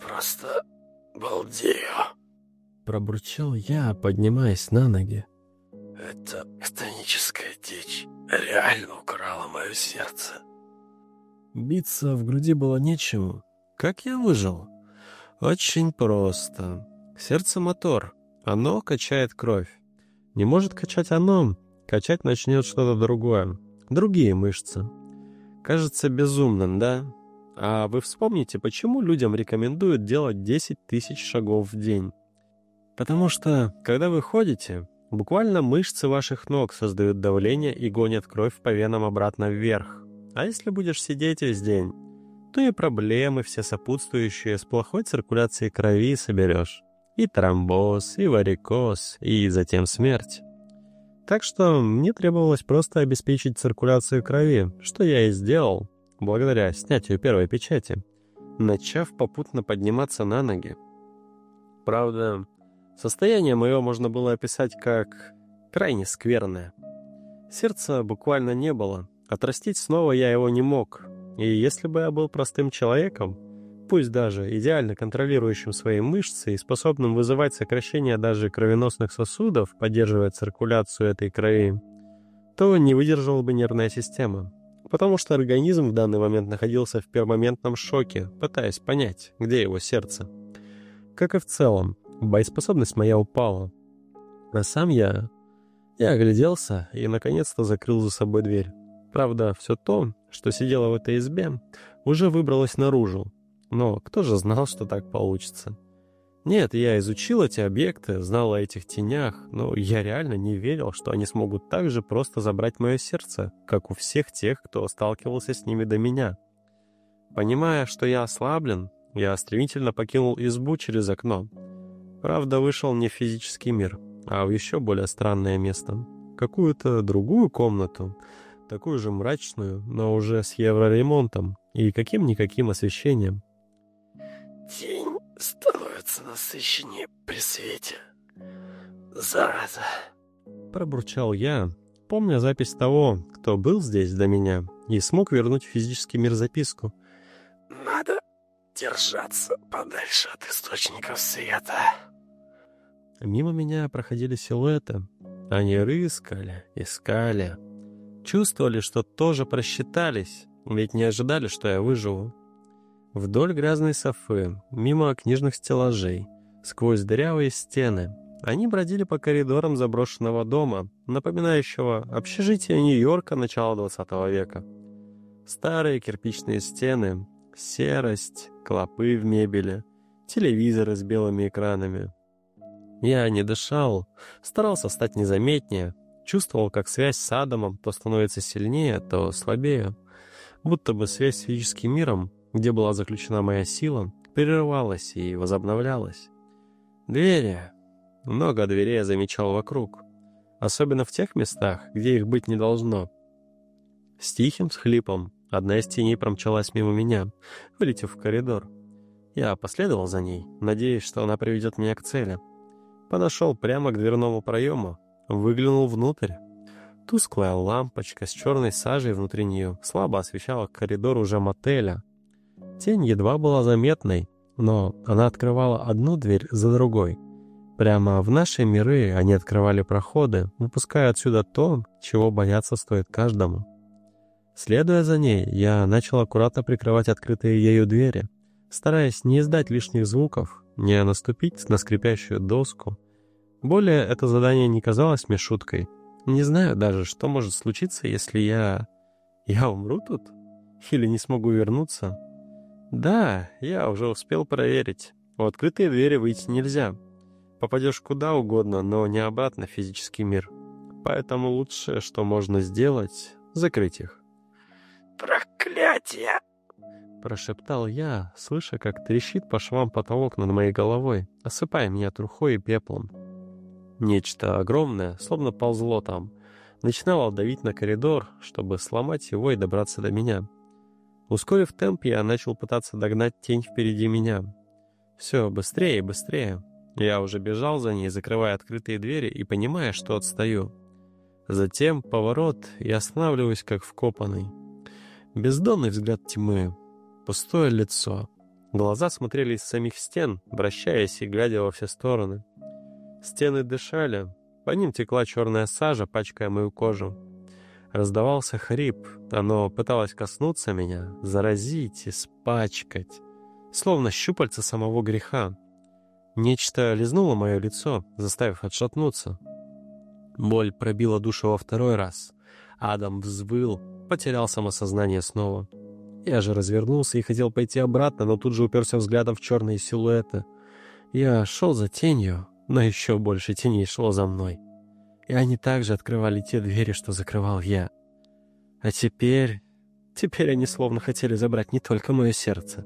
Просто балдею. Пробурчал я, поднимаясь на ноги. Это хтоническая дичь реально украла мое сердце. Биться в груди было нечему. Как я выжил? Очень просто. Сердце — мотор. Оно качает кровь. Не может качать оно, качать начнет что-то другое. Другие мышцы. Кажется безумным, да? А вы вспомните, почему людям рекомендуют делать 10 тысяч шагов в день? Потому что, когда вы ходите, буквально мышцы ваших ног создают давление и гонят кровь по венам обратно вверх. А если будешь сидеть весь день, то и проблемы все сопутствующие с плохой циркуляцией крови соберешь. И тромбоз, и варикоз, и затем смерть. Так что мне требовалось просто обеспечить циркуляцию крови, что я и сделал, благодаря снятию первой печати, начав попутно подниматься на ноги. Правда, состояние мое можно было описать как крайне скверное. Сердца буквально не было, отрастить снова я его не мог, и если бы я был простым человеком, пусть даже идеально контролирующим свои мышцы и способным вызывать сокращение даже кровеносных сосудов, поддерживая циркуляцию этой крови, то не выдержала бы нервная система. Потому что организм в данный момент находился в пермоментном шоке, пытаясь понять, где его сердце. Как и в целом, боеспособность моя упала. А сам я... Я огляделся и наконец-то закрыл за собой дверь. Правда, все то, что сидело в этой избе, уже выбралось наружу, но кто же знал, что так получится? Нет, я изучил эти объекты, знал о этих тенях, но я реально не верил, что они смогут так же просто забрать мое сердце, как у всех тех, кто сталкивался с ними до меня. Понимая, что я ослаблен, я стремительно покинул избу через окно. Правда, вышел не в физический мир, а в еще более странное место. Какую-то другую комнату, такую же мрачную, но уже с евроремонтом и каким-никаким освещением. Тень становится насыщеннее при свете. Зараза. Пробурчал я, помня запись того, кто был здесь до меня, и смог вернуть в физический мир записку. Надо держаться подальше от источников света. Мимо меня проходили силуэты. Они рыскали, искали. Чувствовали, что тоже просчитались, ведь не ожидали, что я выживу. Вдоль грязной софы, мимо книжных стеллажей, сквозь дырявые стены. Они бродили по коридорам заброшенного дома, напоминающего общежитие Нью-Йорка начала 20 века. Старые кирпичные стены, серость, клопы в мебели, телевизоры с белыми экранами. Я не дышал, старался стать незаметнее, чувствовал, как связь с Адамом то становится сильнее, то слабее. Будто бы связь с физическим миром где была заключена моя сила, прерывалась и возобновлялась. Двери. Много дверей я замечал вокруг. Особенно в тех местах, где их быть не должно. С тихим схлипом одна из теней промчалась мимо меня, вылетев в коридор. Я последовал за ней, надеясь, что она приведет меня к цели. Подошел прямо к дверному проему, выглянул внутрь. Тусклая лампочка с черной сажей внутри нее слабо освещала коридор уже мотеля, Тень едва была заметной, но она открывала одну дверь за другой. Прямо в наши миры они открывали проходы, выпуская отсюда то, чего бояться стоит каждому. Следуя за ней, я начал аккуратно прикрывать открытые ею двери, стараясь не издать лишних звуков, не наступить на скрипящую доску. Более это задание не казалось мне шуткой. Не знаю даже, что может случиться, если я... Я умру тут? Или не смогу вернуться? Да, я уже успел проверить. В открытые двери выйти нельзя. Попадешь куда угодно, но не обратно в физический мир. Поэтому лучшее, что можно сделать, закрыть их. «Проклятие!» Прошептал я, слыша, как трещит по швам потолок над моей головой, осыпая меня трухой и пеплом. Нечто огромное, словно ползло там, начинало давить на коридор, чтобы сломать его и добраться до меня. Ускорив темп, я начал пытаться догнать тень впереди меня. Все, быстрее и быстрее. Я уже бежал за ней, закрывая открытые двери и понимая, что отстаю. Затем поворот и останавливаюсь как вкопанный. Бездонный взгляд тьмы. пустое лицо. Глаза смотрели из самих стен, вращаясь и глядя во все стороны. Стены дышали, по ним текла черная сажа, пачкая мою кожу. Раздавался хрип, оно пыталось коснуться меня, заразить, испачкать, словно щупальца самого греха. Нечто лизнуло мое лицо, заставив отшатнуться. Боль пробила душу во второй раз. Адам взвыл, потерял самосознание снова. Я же развернулся и хотел пойти обратно, но тут же уперся взглядом в черные силуэты. Я шел за тенью, но еще больше теней шло за мной. И они также открывали те двери, что закрывал я. А теперь... Теперь они словно хотели забрать не только мое сердце.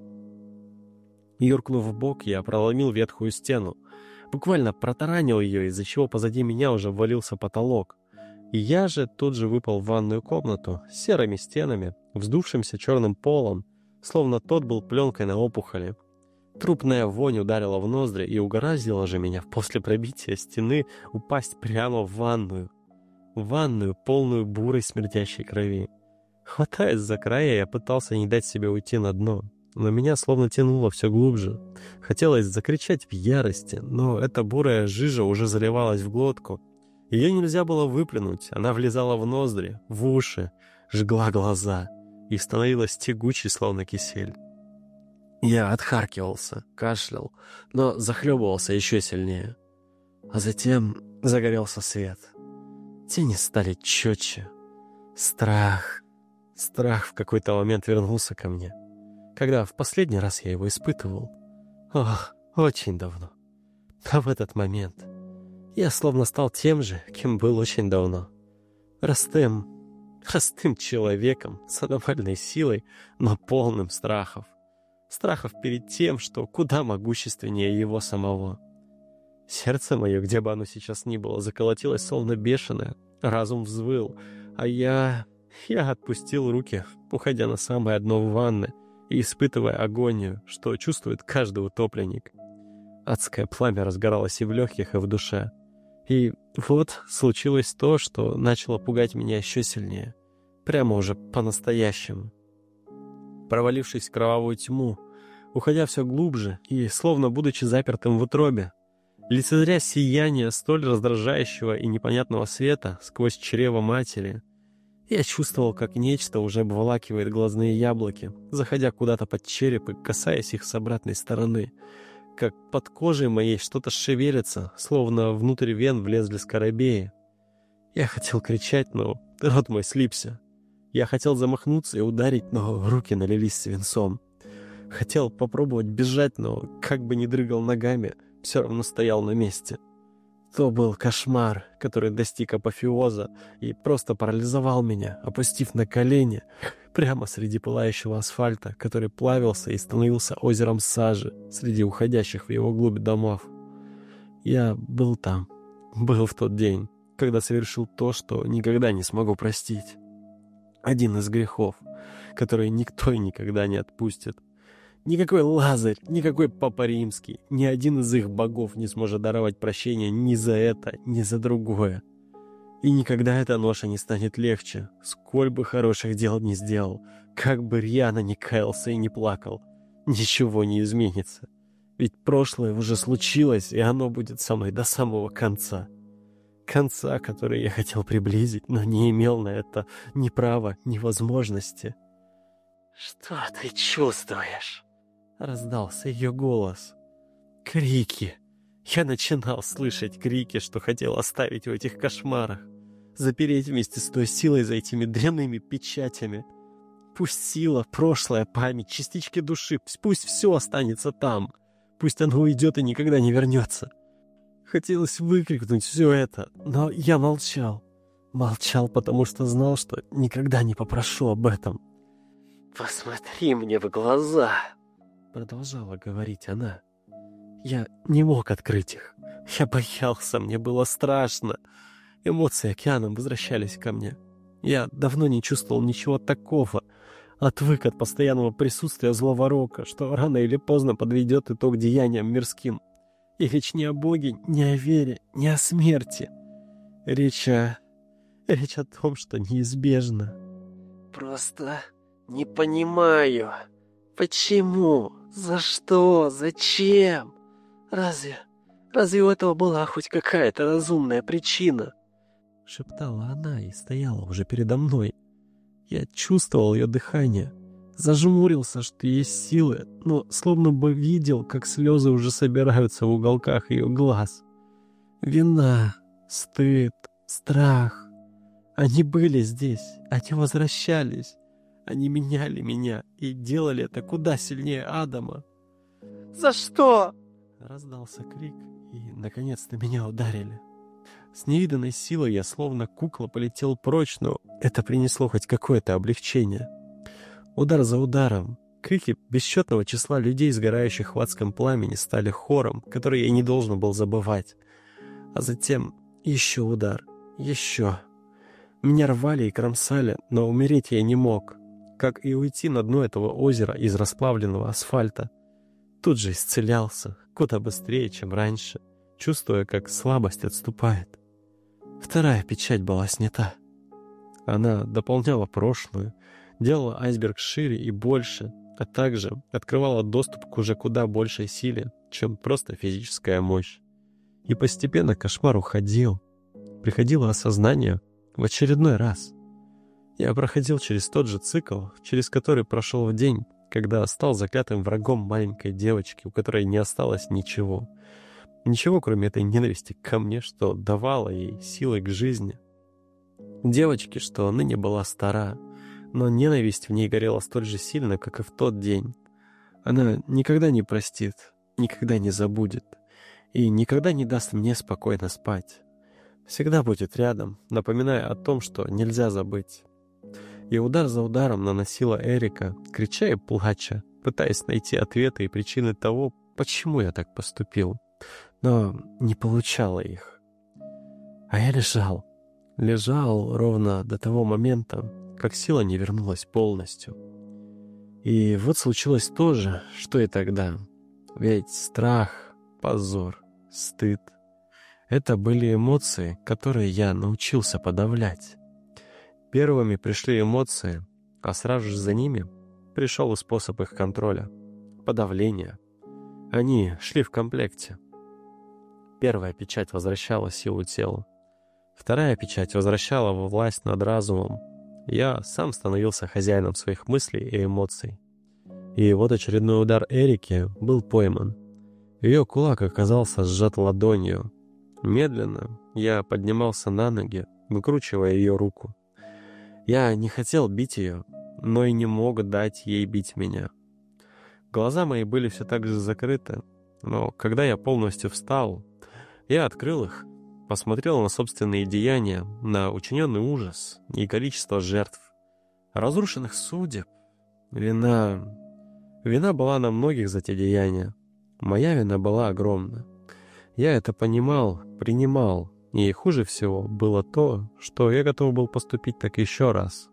Юркнув в бок, я проломил ветхую стену. Буквально протаранил ее, из-за чего позади меня уже ввалился потолок. И я же тут же выпал в ванную комнату с серыми стенами, вздувшимся черным полом, словно тот был пленкой на опухоли. Трупная вонь ударила в ноздри и угораздила же меня после пробития стены упасть прямо в ванную. В ванную, полную бурой смердящей крови. Хватаясь за края, я пытался не дать себе уйти на дно, но меня словно тянуло все глубже. Хотелось закричать в ярости, но эта бурая жижа уже заливалась в глотку. Ее нельзя было выплюнуть, она влезала в ноздри, в уши, жгла глаза и становилась тягучей, словно кисель. Я отхаркивался, кашлял, но захлебывался еще сильнее. А затем загорелся свет. Тени стали четче. Страх. Страх в какой-то момент вернулся ко мне. Когда в последний раз я его испытывал. Ох, очень давно. А в этот момент я словно стал тем же, кем был очень давно. Простым, простым человеком с аномальной силой, но полным страхов страхов перед тем, что куда могущественнее его самого. Сердце мое, где бы оно сейчас ни было, заколотилось словно бешеное, разум взвыл, а я... я отпустил руки, уходя на самое дно ванны и испытывая агонию, что чувствует каждый утопленник. Адское пламя разгоралось и в легких, и в душе. И вот случилось то, что начало пугать меня еще сильнее. Прямо уже по-настоящему провалившись в кровавую тьму, уходя все глубже и словно будучи запертым в утробе. Лицезря сияние столь раздражающего и непонятного света сквозь чрево матери, я чувствовал, как нечто уже обволакивает глазные яблоки, заходя куда-то под череп и касаясь их с обратной стороны, как под кожей моей что-то шевелится, словно внутрь вен влезли скоробеи. Я хотел кричать, но рот мой слипся. Я хотел замахнуться и ударить, но руки налились свинцом. Хотел попробовать бежать, но как бы ни дрыгал ногами, все равно стоял на месте. То был кошмар, который достиг апофеоза и просто парализовал меня, опустив на колени прямо среди пылающего асфальта, который плавился и становился озером сажи среди уходящих в его глубь домов. Я был там, был в тот день, когда совершил то, что никогда не смогу простить один из грехов, которые никто и никогда не отпустит. Никакой Лазарь, никакой Папа Римский, ни один из их богов не сможет даровать прощения ни за это, ни за другое. И никогда эта ноша не станет легче, сколь бы хороших дел не сделал, как бы рьяно не каялся и не плакал. Ничего не изменится. Ведь прошлое уже случилось, и оно будет со мной до самого конца конца, который я хотел приблизить, но не имел на это ни права, ни возможности. «Что ты чувствуешь?» — раздался ее голос. Крики. Я начинал слышать крики, что хотел оставить в этих кошмарах. Запереть вместе с той силой за этими дрянными печатями. Пусть сила, прошлое, память, частички души, пусть все останется там. Пусть оно уйдет и никогда не вернется. Хотелось выкрикнуть все это, но я молчал. Молчал, потому что знал, что никогда не попрошу об этом. «Посмотри мне в глаза!» Продолжала говорить она. Я не мог открыть их. Я боялся, мне было страшно. Эмоции океаном возвращались ко мне. Я давно не чувствовал ничего такого. Отвык от постоянного присутствия злого рока, что рано или поздно подведет итог деяниям мирским. И речь не о Боге, не о вере, не о смерти. Речь о... Речь о том, что неизбежно. Просто не понимаю. Почему? За что? Зачем? Разве... Разве у этого была хоть какая-то разумная причина? Шептала она и стояла уже передо мной. Я чувствовал ее дыхание. Зажмурился, что есть силы, но словно бы видел, как слезы уже собираются в уголках ее глаз. Вина, стыд, страх. Они были здесь, они возвращались. Они меняли меня и делали это куда сильнее Адама. «За что?» Раздался крик, и, наконец-то, меня ударили. С невиданной силой я, словно кукла, полетел прочь, но это принесло хоть какое-то облегчение. Удар за ударом. Крики бесчетного числа людей, сгорающих в адском пламени, стали хором, который я не должен был забывать. А затем еще удар. Еще. Меня рвали и кромсали, но умереть я не мог. Как и уйти на дно этого озера из расплавленного асфальта. Тут же исцелялся, куда быстрее, чем раньше, чувствуя, как слабость отступает. Вторая печать была снята. Она дополняла прошлую, делала айсберг шире и больше, а также открывала доступ к уже куда большей силе, чем просто физическая мощь. И постепенно кошмар уходил. Приходило осознание в очередной раз. Я проходил через тот же цикл, через который прошел в день, когда стал заклятым врагом маленькой девочки, у которой не осталось ничего. Ничего, кроме этой ненависти ко мне, что давала ей силы к жизни. Девочки, что ныне была стара, но ненависть в ней горела столь же сильно, как и в тот день. Она никогда не простит, никогда не забудет и никогда не даст мне спокойно спать. Всегда будет рядом, напоминая о том, что нельзя забыть. И удар за ударом наносила Эрика, крича и плача, пытаясь найти ответы и причины того, почему я так поступил. Но не получала их. А я лежал. Лежал ровно до того момента, как сила не вернулась полностью. И вот случилось то же, что и тогда. Ведь страх, позор, стыд — это были эмоции, которые я научился подавлять. Первыми пришли эмоции, а сразу же за ними пришел и способ их контроля — подавления. Они шли в комплекте. Первая печать возвращала силу телу. Вторая печать возвращала власть над разумом. Я сам становился хозяином своих мыслей и эмоций. И вот очередной удар Эрики был пойман. Ее кулак оказался сжат ладонью. Медленно я поднимался на ноги, выкручивая ее руку. Я не хотел бить ее, но и не мог дать ей бить меня. Глаза мои были все так же закрыты, но когда я полностью встал, я открыл их, посмотрел на собственные деяния, на учиненный ужас и количество жертв, разрушенных судеб. Вина... Вина была на многих за те деяния. Моя вина была огромна. Я это понимал, принимал, и хуже всего было то, что я готов был поступить так еще раз.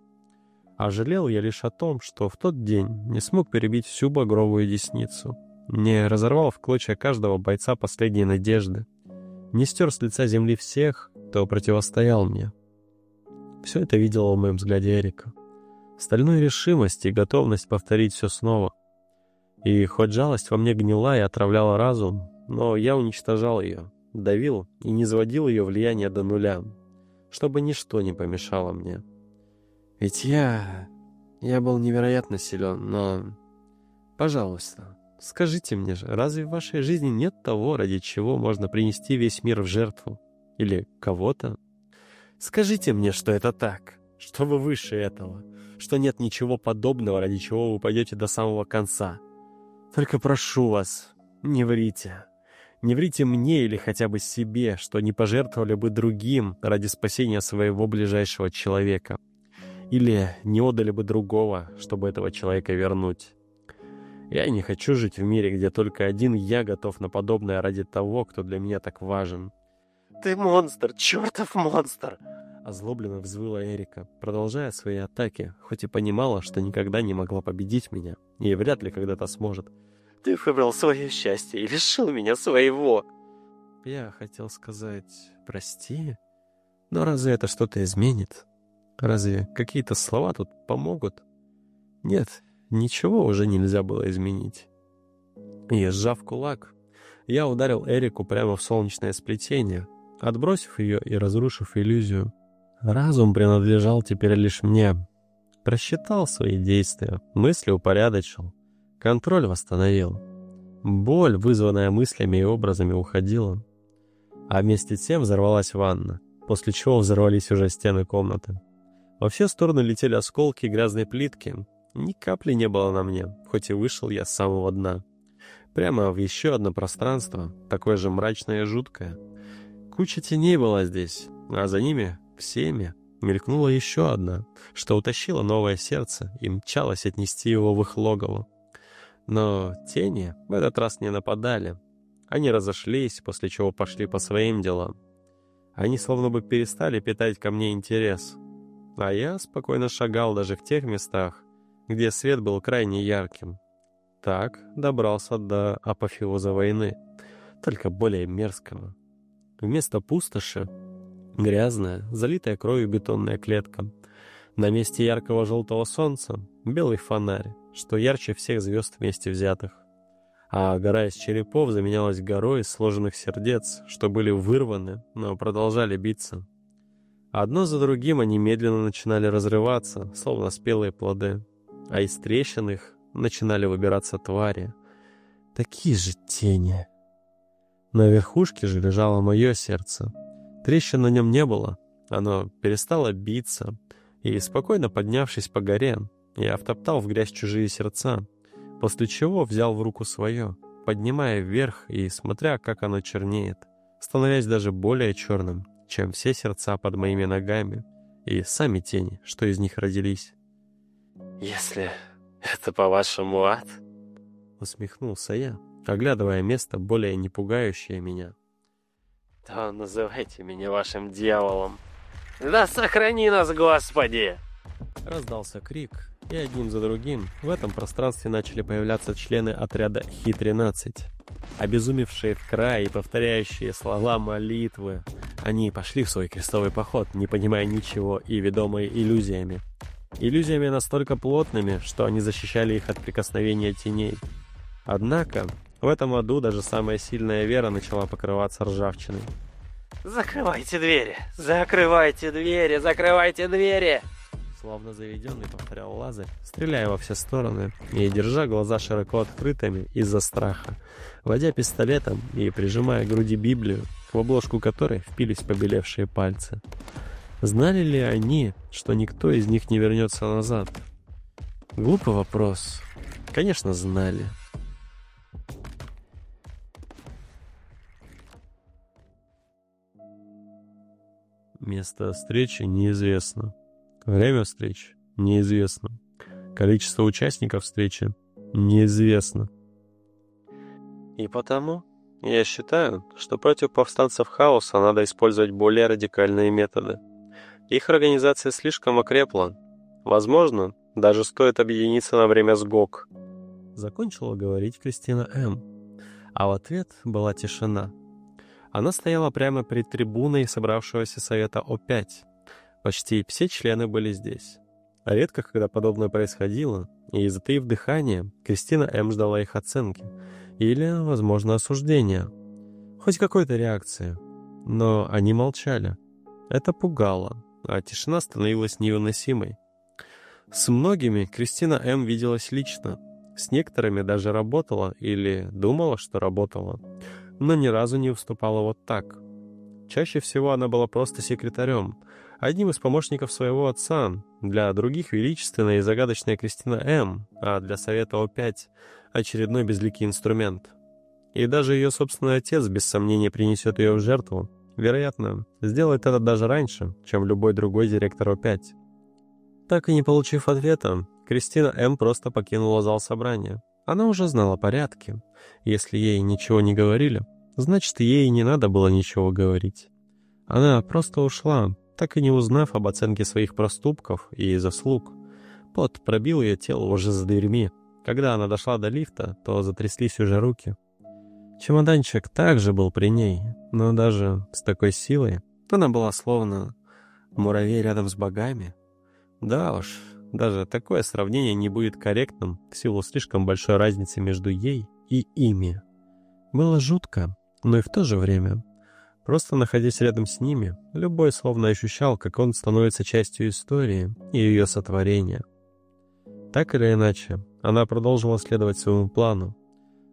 А жалел я лишь о том, что в тот день не смог перебить всю багровую десницу, не разорвал в клочья каждого бойца последней надежды, не стер с лица земли всех, кто противостоял мне. Все это видела в моем взгляде Эрика. Стальную решимость и готовность повторить все снова. И хоть жалость во мне гнила и отравляла разум, но я уничтожал ее, давил и не заводил ее влияние до нуля, чтобы ничто не помешало мне. Ведь я... я был невероятно силен, но... Пожалуйста, скажите мне же, разве в вашей жизни нет того, ради чего можно принести весь мир в жертву? Или кого-то? Скажите мне, что это так, что вы выше этого, что нет ничего подобного, ради чего вы пойдете до самого конца. Только прошу вас, не врите. Не врите мне или хотя бы себе, что не пожертвовали бы другим ради спасения своего ближайшего человека. Или не отдали бы другого, чтобы этого человека вернуть. Я не хочу жить в мире, где только один я готов на подобное ради того, кто для меня так важен. «Ты монстр, чертов монстр!» Озлобленно взвыла Эрика, продолжая свои атаки, хоть и понимала, что никогда не могла победить меня, и вряд ли когда-то сможет. Ты выбрал свое счастье и лишил меня своего. Я хотел сказать «прости», но разве это что-то изменит? Разве какие-то слова тут помогут? Нет, ничего уже нельзя было изменить. И, сжав кулак, я ударил Эрику прямо в солнечное сплетение, отбросив ее и разрушив иллюзию. Разум принадлежал теперь лишь мне. Просчитал свои действия, мысли упорядочил, контроль восстановил. Боль, вызванная мыслями и образами, уходила. А вместе с тем взорвалась ванна, после чего взорвались уже стены комнаты. Во все стороны летели осколки грязной плитки. Ни капли не было на мне, хоть и вышел я с самого дна. Прямо в еще одно пространство, такое же мрачное и жуткое. Куча теней была здесь, а за ними, всеми, мелькнула еще одна, что утащила новое сердце и мчалась отнести его в их логово. Но тени в этот раз не нападали. Они разошлись, после чего пошли по своим делам. Они словно бы перестали питать ко мне интерес. А я спокойно шагал даже в тех местах, где свет был крайне ярким. Так добрался до апофеоза войны, только более мерзкого. Вместо пустоши — грязная, залитая кровью бетонная клетка. На месте яркого желтого солнца — белый фонарь, что ярче всех звезд вместе взятых. А гора из черепов заменялась горой из сложенных сердец, что были вырваны, но продолжали биться. Одно за другим они медленно начинали разрываться, словно спелые плоды, а из трещин их начинали выбираться твари. Такие же тени. На верхушке же лежало мое сердце. Трещин на нем не было, оно перестало биться, и, спокойно поднявшись по горе, я втоптал в грязь чужие сердца, после чего взял в руку свое, поднимая вверх и смотря, как оно чернеет, становясь даже более черным, чем все сердца под моими ногами и сами тени, что из них родились. «Если это, по-вашему, ад?» Усмехнулся я, оглядывая место, более не пугающее меня. «То называйте меня вашим дьяволом. Да сохрани нас, Господи!» Раздался крик, и одним за другим в этом пространстве начали появляться члены отряда Хи-13. Обезумевшие в край и повторяющие слова молитвы, они пошли в свой крестовый поход, не понимая ничего и ведомые иллюзиями. Иллюзиями настолько плотными, что они защищали их от прикосновения теней. Однако, в этом аду даже самая сильная вера начала покрываться ржавчиной. «Закрывайте двери! Закрывайте двери! Закрывайте двери!» Словно заведенный, повторял Лазарь, стреляя во все стороны и держа глаза широко открытыми из-за страха, водя пистолетом и прижимая к груди Библию, в обложку которой впились побелевшие пальцы. Знали ли они, что никто из них не вернется назад? Глупый вопрос. Конечно, знали. Место встречи неизвестно. Время встреч неизвестно. Количество участников встречи неизвестно. И потому я считаю, что против повстанцев хаоса надо использовать более радикальные методы. Их организация слишком окрепла. Возможно, даже стоит объединиться на время с ГОК. Закончила говорить Кристина М. А в ответ была тишина. Она стояла прямо перед трибуной собравшегося совета О5. Почти все члены были здесь. А редко, когда подобное происходило, и, затаив дыхание, Кристина М. ждала их оценки или, возможно, осуждения. Хоть какой-то реакции. Но они молчали. Это пугало, а тишина становилась невыносимой. С многими Кристина М. виделась лично. С некоторыми даже работала или думала, что работала. Но ни разу не выступала вот так. Чаще всего она была просто секретарем — одним из помощников своего отца, для других величественная и загадочная Кристина М., а для Совета О5 очередной безликий инструмент. И даже ее собственный отец без сомнения принесет ее в жертву. Вероятно, сделает это даже раньше, чем любой другой директор О5. Так и не получив ответа, Кристина М. просто покинула зал собрания. Она уже знала порядки. Если ей ничего не говорили, значит, ей не надо было ничего говорить. Она просто ушла, так и не узнав об оценке своих проступков и заслуг. Пот пробил ее тело уже за дверьми. Когда она дошла до лифта, то затряслись уже руки. Чемоданчик также был при ней, но даже с такой силой она была словно муравей рядом с богами. Да уж, Даже такое сравнение не будет корректным в силу слишком большой разницы между ей и ими. Было жутко, но и в то же время. Просто находясь рядом с ними, любой словно ощущал, как он становится частью истории и ее сотворения. Так или иначе, она продолжила следовать своему плану.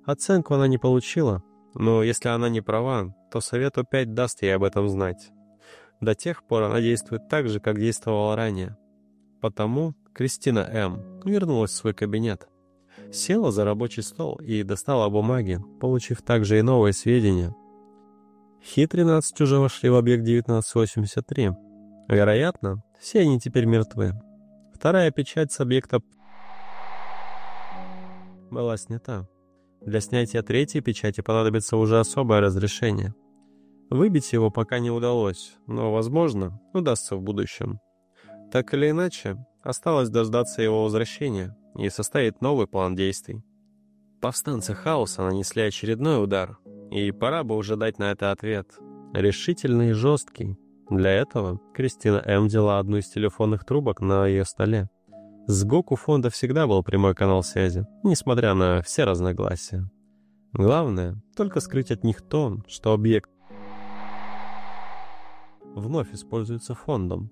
Оценку она не получила, но если она не права, то совет опять даст ей об этом знать. До тех пор она действует так же, как действовала ранее. Потому Кристина М. вернулась в свой кабинет. Села за рабочий стол и достала бумаги, получив также и новые сведения. Хи-13 уже вошли в объект 1983. Вероятно, все они теперь мертвы. Вторая печать с объекта была снята. Для снятия третьей печати понадобится уже особое разрешение. Выбить его пока не удалось, но, возможно, удастся в будущем. Так или иначе, осталось дождаться его возвращения и составить новый план действий. Повстанцы хаоса нанесли очередной удар, и пора бы уже дать на это ответ. Решительный и жесткий. Для этого Кристина М. взяла одну из телефонных трубок на ее столе. С ГОК у фонда всегда был прямой канал связи, несмотря на все разногласия. Главное — только скрыть от них то, что объект вновь используется фондом,